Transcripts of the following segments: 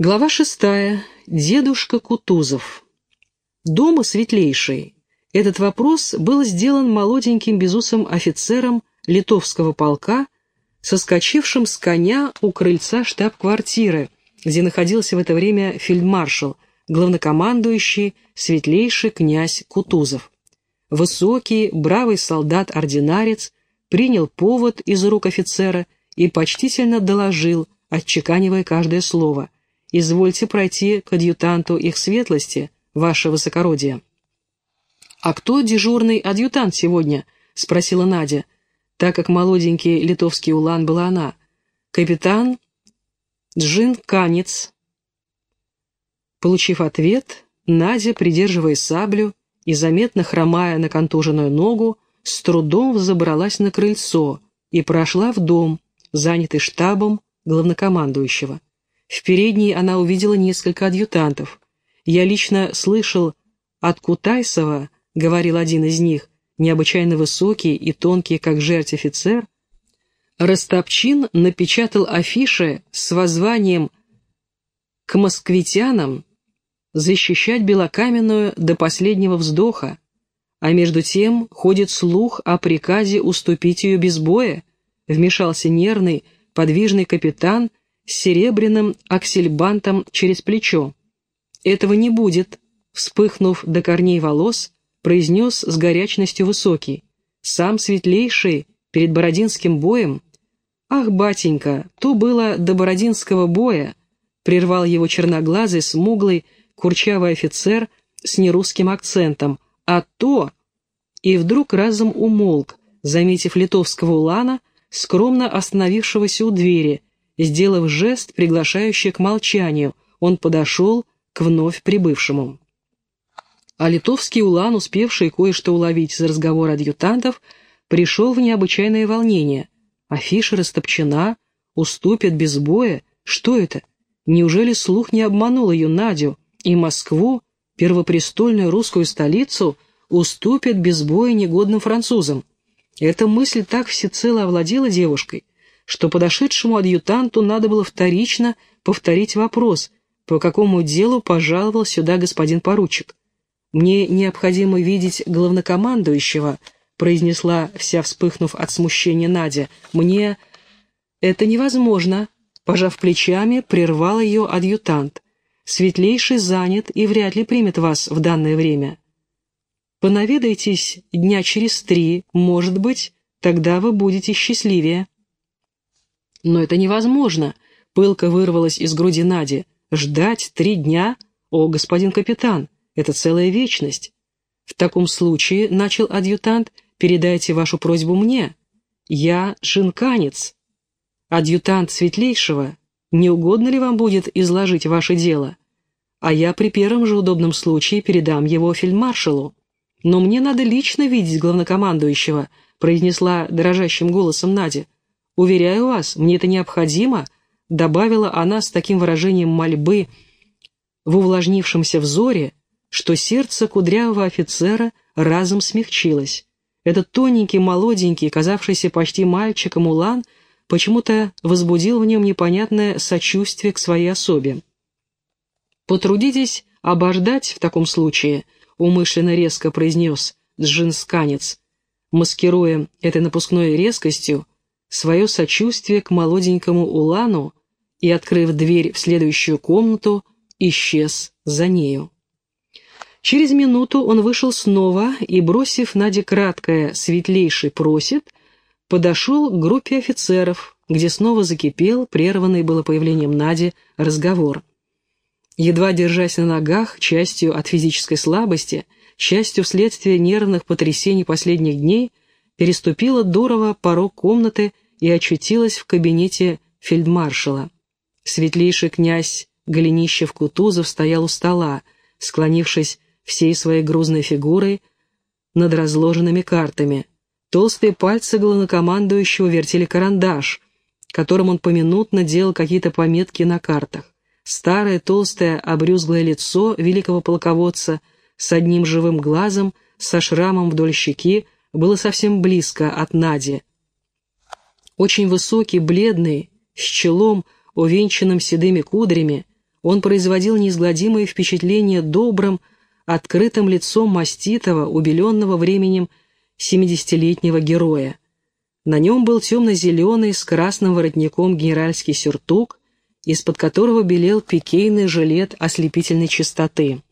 Глава шестая. Дедушка Кутузов. Дома светлейший. Этот вопрос был сделан молоденьким безусым офицером литовского полка, соскочившим с коня у крыльца штаб-квартиры, где находился в это время фельдмаршал, главнокомандующий, светлейший князь Кутузов. Высокий, бравый солдат-ординарец принял повод из рук офицера и почтительно доложил, отчеканивая каждое слово – Извольте пройти к адъютанту их светлости, ваше высокородие». «А кто дежурный адъютант сегодня?» — спросила Надя, так как молоденький литовский улан была она. «Капитан Джин Канец». Получив ответ, Надя, придерживая саблю и заметно хромая на контуженную ногу, с трудом взобралась на крыльцо и прошла в дом, занятый штабом главнокомандующего. В передней она увидела несколько адъютантов. Я лично слышал от Кутайсова, говорил один из них, необычайно высокий и тонкий, как жерть офицер, Растопчин напечатал афиши с воззванием к москвитянам защищать Белокаменную до последнего вздоха, а между тем ходит слух о приказе уступить ее без боя, вмешался нервный, подвижный капитан с серебряным аксельбантом через плечо. «Этого не будет», — вспыхнув до корней волос, произнес с горячностью высокий. «Сам светлейший перед Бородинским боем?» «Ах, батенька, то было до Бородинского боя», — прервал его черноглазый, смуглый, курчавый офицер с нерусским акцентом. «А то...» И вдруг разом умолк, заметив литовского улана, скромно остановившегося у двери — Сделав жест, приглашающий к молчанию, он подошел к вновь прибывшему. А литовский улан, успевший кое-что уловить из разговора адъютантов, пришел в необычайное волнение. Афиша растопчена, уступит без боя. Что это? Неужели слух не обманул ее Надю, и Москву, первопрестольную русскую столицу, уступит без боя негодным французам? Эта мысль так всецело овладела девушкой, что подошедшему адъютанту надо было вторично повторить вопрос, по какому делу пожаловал сюда господин поручик. «Мне необходимо видеть главнокомандующего», произнесла, вся вспыхнув от смущения Надя. «Мне...» «Это невозможно», пожав плечами, прервал ее адъютант. «Светлейший занят и вряд ли примет вас в данное время. Понаведайтесь дня через три, может быть, тогда вы будете счастливее». «Но это невозможно!» — пылко вырвалась из груди Нади. «Ждать три дня? О, господин капитан, это целая вечность!» «В таком случае, — начал адъютант, — передайте вашу просьбу мне. Я жинканец. Адъютант светлейшего, не угодно ли вам будет изложить ваше дело? А я при первом же удобном случае передам его фельдмаршалу. Но мне надо лично видеть главнокомандующего», — произнесла дрожащим голосом Надя. «Уверяю вас, мне это необходимо», — добавила она с таким выражением мольбы в увлажнившемся взоре, что сердце кудрявого офицера разом смягчилось. Этот тоненький, молоденький, казавшийся почти мальчиком Улан, почему-то возбудил в нем непонятное сочувствие к своей особе. «Потрудитесь обождать в таком случае», — умышленно резко произнес Джинсканец, маскируя этой напускной резкостью свое сочувствие к молоденькому Улану и, открыв дверь в следующую комнату, исчез за нею. Через минуту он вышел снова и, бросив Наде краткое «светлейший просит», подошел к группе офицеров, где снова закипел, прерванный было появлением Нади, разговор. Едва держась на ногах, частью от физической слабости, частью вследствие нервных потрясений последних дней, переступила Дурова порог комнаты и очутилась в кабинете фельдмаршала. Светлейший князь Голенищев-Кутузов стоял у стола, склонившись всей своей грузной фигурой над разложенными картами. Толстые пальцы главнокомандующего вертели карандаш, которым он поминутно делал какие-то пометки на картах. Старое толстое обрюзглое лицо великого полководца с одним живым глазом, со шрамом вдоль щеки, было совсем близко от Нади. Очень высокий, бледный, с челом, увенчанным седыми кудрями, он производил неизгладимое впечатление добрым, открытым лицом маститого, убеленного временем семидесятилетнего героя. На нем был темно-зеленый с красным воротником генеральский сюртук, из-под которого белел пикейный жилет ослепительной чистоты.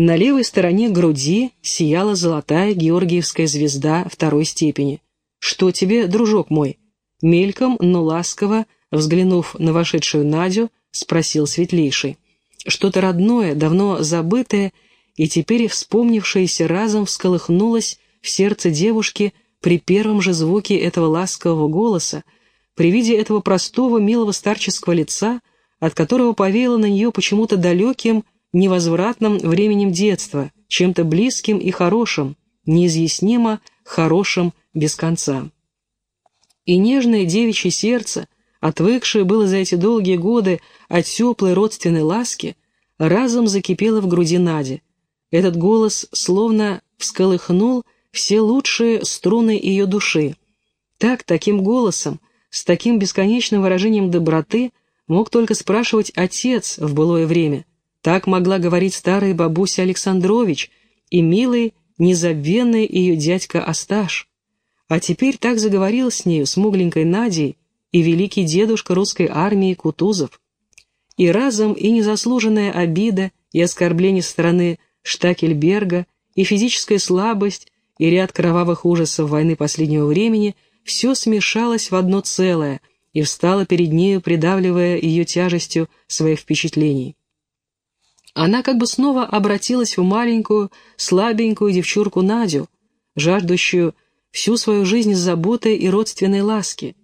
На левой стороне груди сияла золотая георгиевская звезда второй степени. «Что тебе, дружок мой?» Мельком, но ласково, взглянув на вошедшую Надю, спросил светлейший. Что-то родное, давно забытое и теперь вспомнившееся разом всколыхнулось в сердце девушки при первом же звуке этого ласкового голоса, при виде этого простого, милого старческого лица, от которого повеяло на нее почему-то далеким, невозвратным временем детства, чем-то близким и хорошим, неизъяснимо хорошим без конца. И нежное девичье сердце, отвыкшее было за эти долгие годы от теплой родственной ласки, разом закипело в груди Нади. Этот голос словно всколыхнул все лучшие струны ее души. Так, таким голосом, с таким бесконечным выражением доброты мог только спрашивать отец в былое время, так могла говорить старая бабуся Александрович и милый, незабвенный ее дядька Асташ. А теперь так заговорил с нею смугленькой Надей и великий дедушка русской армии Кутузов. И разом и незаслуженная обида, и оскорбление стороны Штакельберга, и физическая слабость, и ряд кровавых ужасов войны последнего времени все смешалось в одно целое и встало перед нею, придавливая ее тяжестью своих впечатлений. Она как бы снова обратилась в маленькую, слабенькую девчурку Надю, жаждущую всю свою жизнь заботы и родственной ласки.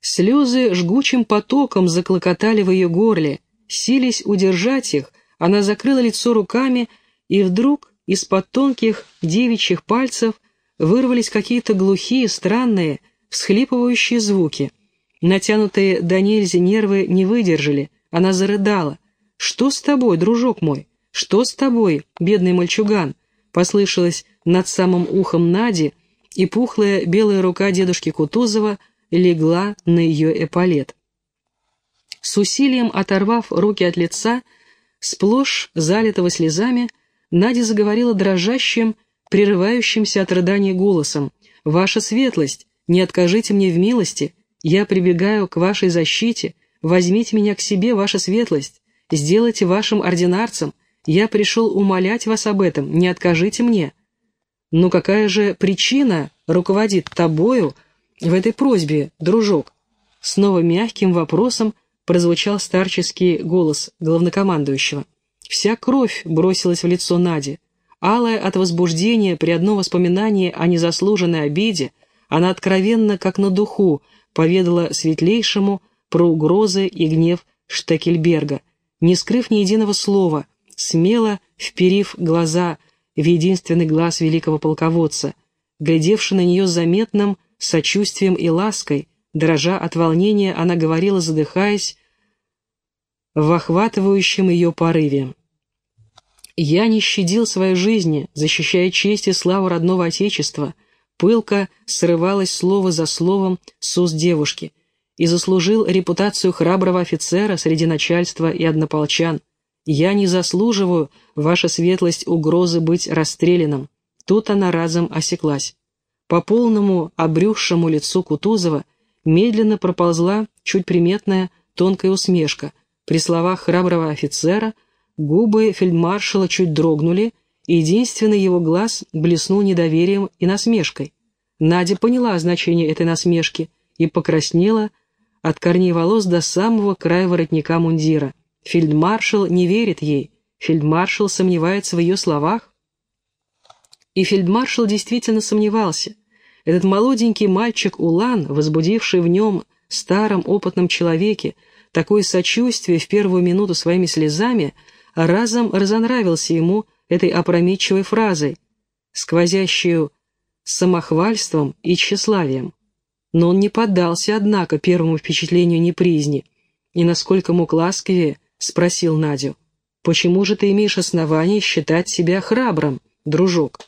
Слезы жгучим потоком заклокотали в ее горле, сились удержать их, она закрыла лицо руками, и вдруг из-под тонких девичьих пальцев вырвались какие-то глухие, странные, всхлипывающие звуки. Натянутые до нервы не выдержали, она зарыдала. «Что с тобой, дружок мой? Что с тобой, бедный мальчуган?» послышалось над самым ухом Нади, и пухлая белая рука дедушки Кутузова легла на ее эполет. С усилием оторвав руки от лица, сплошь залитого слезами, Надя заговорила дрожащим, прерывающимся от рыдания голосом. «Ваша светлость, не откажите мне в милости, я прибегаю к вашей защите, возьмите меня к себе, ваша светлость, сделайте вашим ординарцем. Я пришел умолять вас об этом, не откажите мне». «Ну какая же причина руководит тобою в этой просьбе, дружок?» Снова мягким вопросом прозвучал старческий голос главнокомандующего. Вся кровь бросилась в лицо Нади. Алая от возбуждения при одном воспоминании о незаслуженной обиде, она откровенно, как на духу, поведала светлейшему про угрозы и гнев Штекельберга – не скрыв ни единого слова, смело вперив глаза в единственный глаз великого полководца, глядевший на нее заметным сочувствием и лаской, дрожа от волнения, она говорила, задыхаясь, в охватывающем ее порыве. «Я не щадил своей жизни, защищая честь и славу родного Отечества», пылко срывалось слово за словом с уст девушки – и заслужил репутацию храброго офицера среди начальства и однополчан. Я не заслуживаю, ваша светлость, угрозы быть расстрелянным. Тут она разом осеклась. По полному обрюхшему лицу Кутузова медленно проползла чуть приметная тонкая усмешка. При словах храброго офицера губы фельдмаршала чуть дрогнули, и единственный его глаз блеснул недоверием и насмешкой. Надя поняла значение этой насмешки и покраснела, от корней волос до самого края воротника мундира. Фельдмаршал не верит ей, фельдмаршал сомневается в ее словах. И фельдмаршал действительно сомневался. Этот молоденький мальчик Улан, возбудивший в нем, старом опытном человеке, такое сочувствие в первую минуту своими слезами, разом разонравился ему этой опрометчивой фразой, сквозящую самохвальством и тщеславием. Но он не поддался, однако, первому впечатлению непризни, и, насколько мог ласковее, спросил Надю, «Почему же ты имеешь основание считать себя храбрым, дружок?»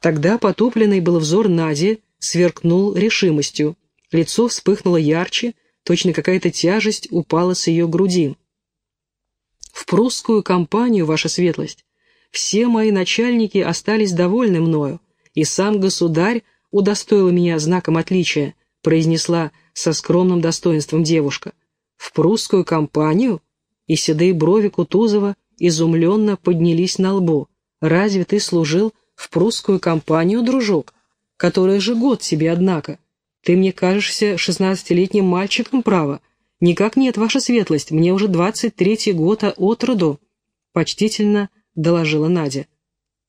Тогда потупленный был взор Нади сверкнул решимостью. Лицо вспыхнуло ярче, точно какая-то тяжесть упала с ее груди. прусскую компанию, ваша светлость. Все мои начальники остались довольны мною, и сам государь удостоил меня знаком отличия, произнесла со скромным достоинством девушка. В прусскую компанию? И седые брови Кутузова изумленно поднялись на лбу. Разве ты служил в прусскую компанию, дружок? Которая же год тебе, однако. Ты мне кажешься шестнадцатилетним мальчиком, право. Никак нет, ваша светлость, мне уже двадцать третий год от роду. Почтительно доложила Надя.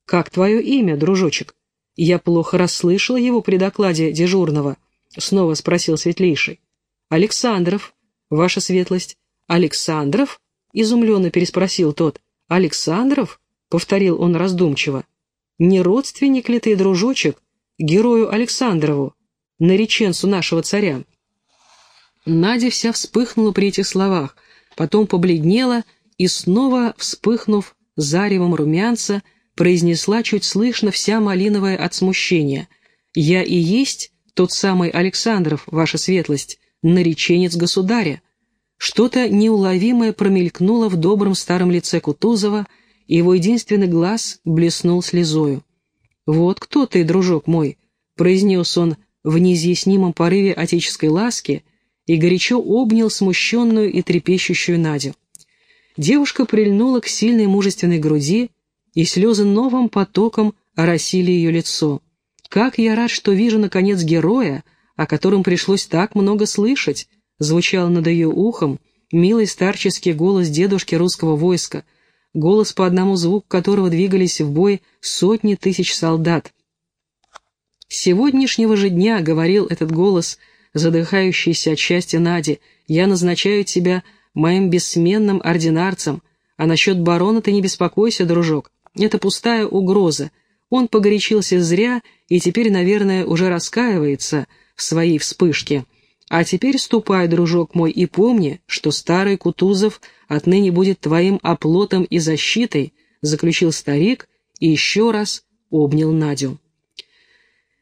Как твое имя, дружочек? Я плохо расслышала его при докладе дежурного. Снова спросил светлейший. Александров, ваша светлость. Александров? Изумленно переспросил тот. Александров? Повторил он раздумчиво. Не родственник ли ты, дружочек, герою Александрову, нареченцу нашего царя?» Надя вся вспыхнула при этих словах, потом побледнела и снова, вспыхнув заревом румянца, произнесла чуть слышно вся малиновая от смущения. «Я и есть тот самый Александров, ваша светлость, нареченец государя». Что-то неуловимое промелькнуло в добром старом лице Кутузова, и его единственный глаз блеснул слезою. «Вот кто ты, дружок мой», — произнес он в неизъяснимом порыве отеческой ласки и горячо обнял смущенную и трепещущую Надю. Девушка прильнула к сильной мужественной груди, и слезы новым потоком оросили ее лицо. «Как я рад, что вижу, наконец, героя, о котором пришлось так много слышать», звучал над ее ухом милый старческий голос дедушки русского войска — голос по одному звуку которого двигались в бой сотни тысяч солдат. «С сегодняшнего же дня», — говорил этот голос, задыхающийся от счастья Нади, «я назначаю тебя моим бессменным ординарцем, а насчет барона ты не беспокойся, дружок, это пустая угроза. Он погорячился зря и теперь, наверное, уже раскаивается в своей вспышке». А теперь ступай, дружок мой, и помни, что старый Кутузов отныне будет твоим оплотом и защитой, заключил старик и еще раз обнял Надю.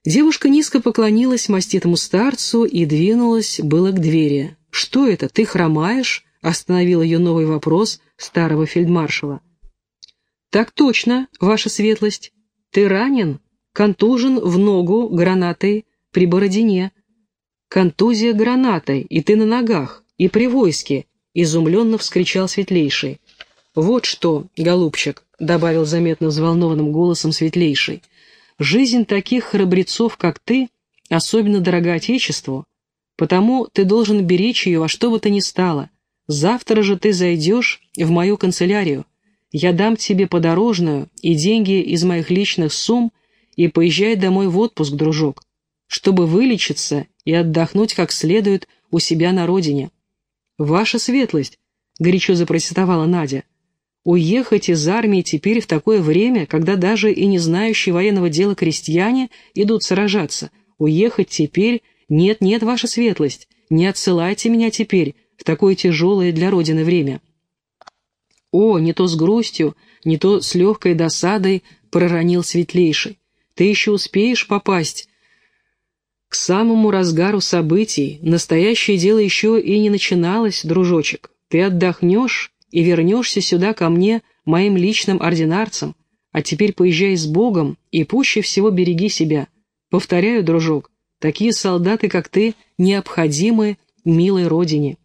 Девушка низко поклонилась маститому старцу и двинулась было к двери. «Что это, ты хромаешь?» — остановил ее новый вопрос старого фельдмаршала. «Так точно, ваша светлость. Ты ранен, контужен в ногу гранатой при Бородине». «Контузия гранатой, и ты на ногах, и при войске!» — изумленно вскричал светлейший. «Вот что, голубчик», — добавил заметно взволнованным голосом светлейший, «жизнь таких храбрецов, как ты, особенно дорога Отечеству, потому ты должен беречь ее во что бы то ни стало. Завтра же ты зайдешь в мою канцелярию. Я дам тебе подорожную и деньги из моих личных сумм и поезжай домой в отпуск, дружок чтобы вылечиться и отдохнуть как следует у себя на родине. «Ваша светлость», — горячо запротестовала Надя, — «уехать из армии теперь в такое время, когда даже и не знающие военного дела крестьяне идут сражаться, уехать теперь, нет-нет, ваша светлость, не отсылайте меня теперь в такое тяжелое для Родины время». «О, не то с грустью, не то с легкой досадой», — проронил светлейший. «Ты еще успеешь попасть к самому разгару событий настоящее дело еще и не начиналось, дружочек. Ты отдохнешь и вернешься сюда ко мне, моим личным ординарцем, а теперь поезжай с Богом и пуще всего береги себя. Повторяю, дружок, такие солдаты, как ты, необходимы милой родине».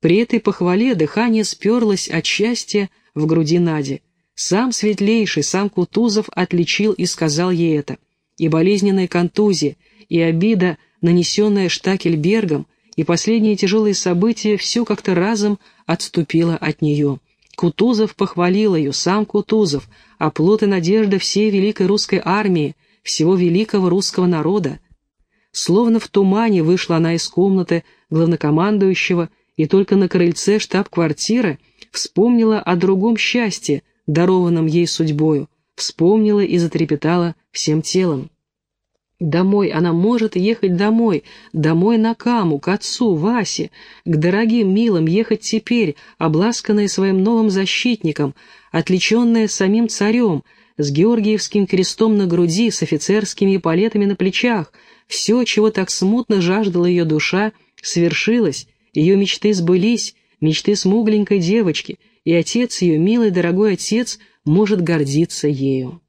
При этой похвале дыхание сперлось от счастья в груди Нади. Сам Светлейший, сам Кутузов отличил и сказал ей это. И болезненная контузия, и обида, нанесенная Штакельбергом, и последние тяжелые события все как-то разом отступило от нее. Кутузов похвалил ее, сам Кутузов, оплот и надежда всей великой русской армии, всего великого русского народа. Словно в тумане вышла она из комнаты главнокомандующего и только на крыльце штаб-квартиры вспомнила о другом счастье, дарованном ей судьбою, вспомнила и затрепетала всем телом. Домой она может ехать домой, домой на Каму, к отцу, Васе, к дорогим, милым ехать теперь, обласканная своим новым защитником, отличенная самим царем, с Георгиевским крестом на груди, с офицерскими палетами на плечах. Все, чего так смутно жаждала ее душа, свершилось, ее мечты сбылись, мечты смугленькой девочки, и отец ее, милый, дорогой отец, может гордиться ею.